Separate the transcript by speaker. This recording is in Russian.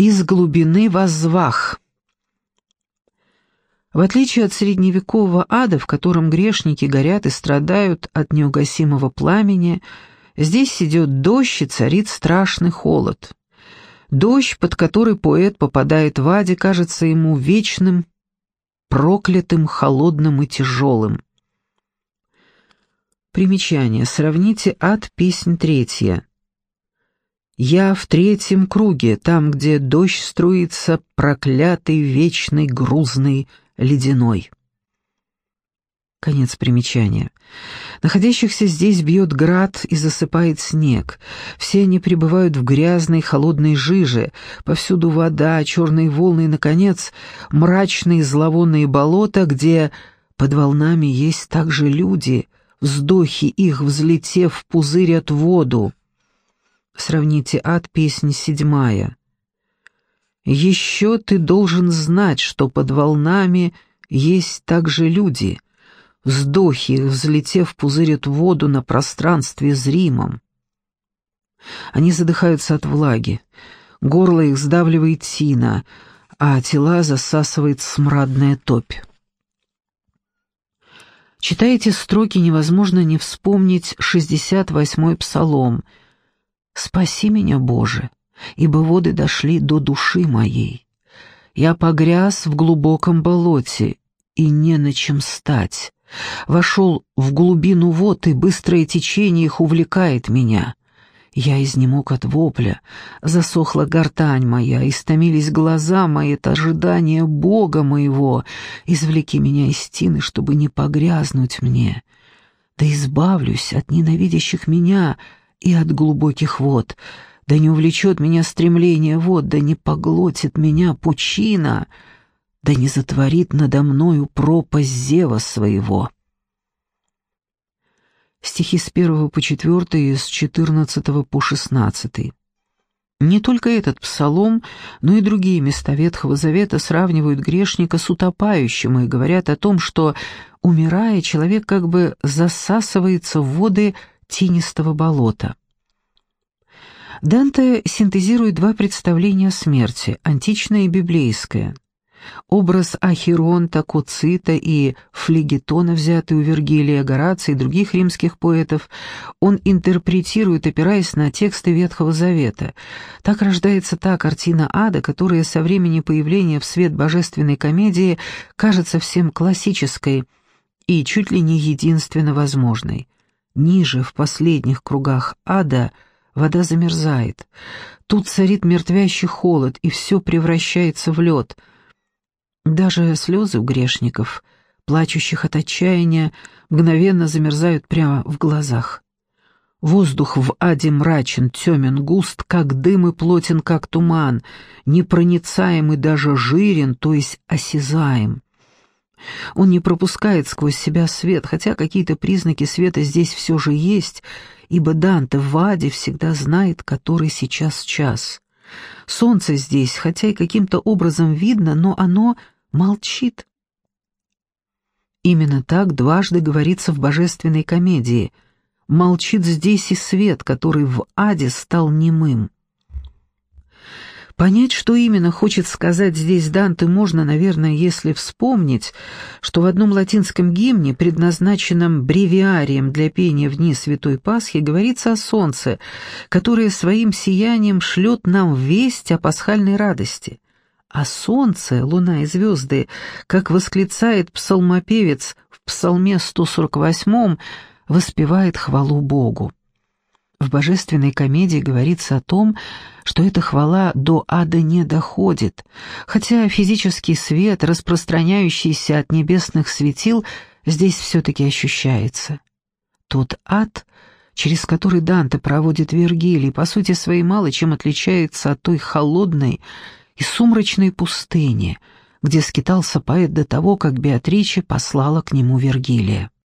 Speaker 1: Из глубины воззвах. В отличие от средневекового ада, в котором грешники горят и страдают от неугасимого пламени, здесь идет дождь и царит страшный холод. Дождь, под который поэт попадает в аде, кажется ему вечным, проклятым, холодным и тяжелым. Примечание. Сравните ад, песнь третья. Я в третьем круге, там, где дождь струится, проклятый, вечный, грузный, ледяной. Конец примечания. Находящихся здесь бьет град и засыпает снег. Все они пребывают в грязной, холодной жиже. Повсюду вода, черные волны и, наконец, мрачные зловонные болота, где под волнами есть также люди. Вздохи их, взлетев, пузырят воду. Сравните ад, песня седьмая. «Еще ты должен знать, что под волнами есть также люди. Вздохи взлетев, пузырят воду на пространстве зримом. Они задыхаются от влаги, горло их сдавливает тина, а тела засасывает смрадная топь. Читая эти строки, невозможно не вспомнить шестьдесят восьмой псалом — Спаси меня, Боже, ибо воды дошли до души моей. Я погряз в глубоком болоте, и не на чем стать. Вошел в глубину вод, и быстрое течение их увлекает меня. Я изнемог от вопля, засохла гортань моя, истомились глаза мои от ожидания Бога моего. Извлеки меня из тины, чтобы не погрязнуть мне. Да избавлюсь от ненавидящих меня, — и от глубоких вод. Да не увлечет меня стремление вод, да не поглотит меня пучина, да не затворит надо мною пропасть зева своего. Стихи с первого по четвертый и с четырнадцатого по шестнадцатый. Не только этот псалом, но и другие места Ветхого Завета сравнивают грешника с утопающим и говорят о том, что, умирая, человек как бы засасывается в воды тинистого болота. Данте синтезирует два представления о смерти, античное и библейское. Образ Ахиронта, Куцита и Флегетона, взятый у Вергилия, Горация и других римских поэтов, он интерпретирует, опираясь на тексты Ветхого Завета. Так рождается та картина ада, которая со времени появления в свет божественной комедии кажется всем классической и чуть ли не единственно возможной. Ниже, в последних кругах ада, вода замерзает. Тут царит мертвящий холод, и все превращается в лед. Даже слезы у грешников, плачущих от отчаяния, мгновенно замерзают прямо в глазах. Воздух в аде мрачен, темен, густ, как дым и плотен, как туман, непроницаемый даже жирен, то есть осязаем. Он не пропускает сквозь себя свет, хотя какие-то признаки света здесь все же есть, ибо Данте в Аде всегда знает, который сейчас час. Солнце здесь, хотя и каким-то образом видно, но оно молчит. Именно так дважды говорится в божественной комедии. Молчит здесь и свет, который в аде стал немым. Понять, что именно хочет сказать здесь Данте, можно, наверное, если вспомнить, что в одном латинском гимне, предназначенном бревиарием для пения в дни Святой Пасхи, говорится о солнце, которое своим сиянием шлет нам весть о пасхальной радости. А солнце, луна и звезды, как восклицает псалмопевец в псалме 148, воспевает хвалу Богу. В божественной комедии говорится о том, что эта хвала до ада не доходит, хотя физический свет, распространяющийся от небесных светил, здесь все-таки ощущается. Тот ад, через который Данте проводит Вергилий, по сути своей мало чем отличается от той холодной и сумрачной пустыни, где скитался поэт до того, как Беатриче послала к нему Вергилия.